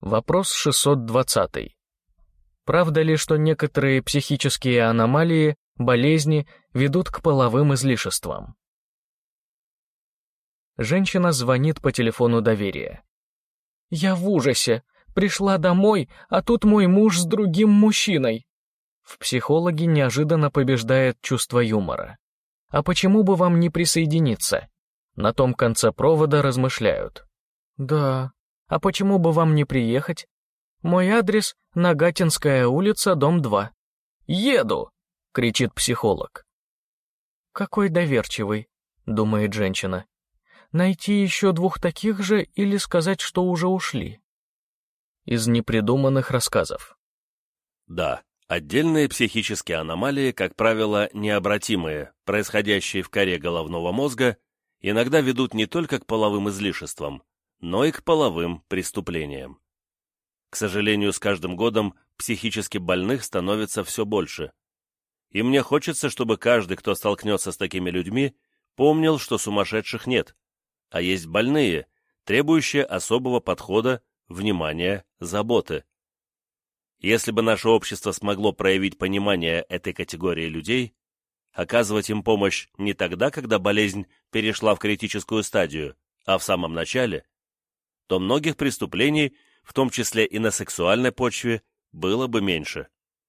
Вопрос 620. Правда ли, что некоторые психические аномалии, болезни ведут к половым излишествам? Женщина звонит по телефону доверия. «Я в ужасе. Пришла домой, а тут мой муж с другим мужчиной». В психологе неожиданно побеждает чувство юмора. «А почему бы вам не присоединиться?» На том конце провода размышляют. «Да, а почему бы вам не приехать? Мой адрес — Нагатинская улица, дом 2». «Еду!» — кричит психолог. «Какой доверчивый», — думает женщина. «Найти еще двух таких же или сказать, что уже ушли?» Из непридуманных рассказов. Да, отдельные психические аномалии, как правило, необратимые, происходящие в коре головного мозга, иногда ведут не только к половым излишествам, но и к половым преступлениям. К сожалению, с каждым годом психически больных становится все больше. И мне хочется, чтобы каждый, кто столкнется с такими людьми, помнил, что сумасшедших нет, а есть больные, требующие особого подхода, внимания, заботы. Если бы наше общество смогло проявить понимание этой категории людей, оказывать им помощь не тогда, когда болезнь перешла в критическую стадию, а в самом начале, то многих преступлений, в том числе и на сексуальной почве, было бы меньше.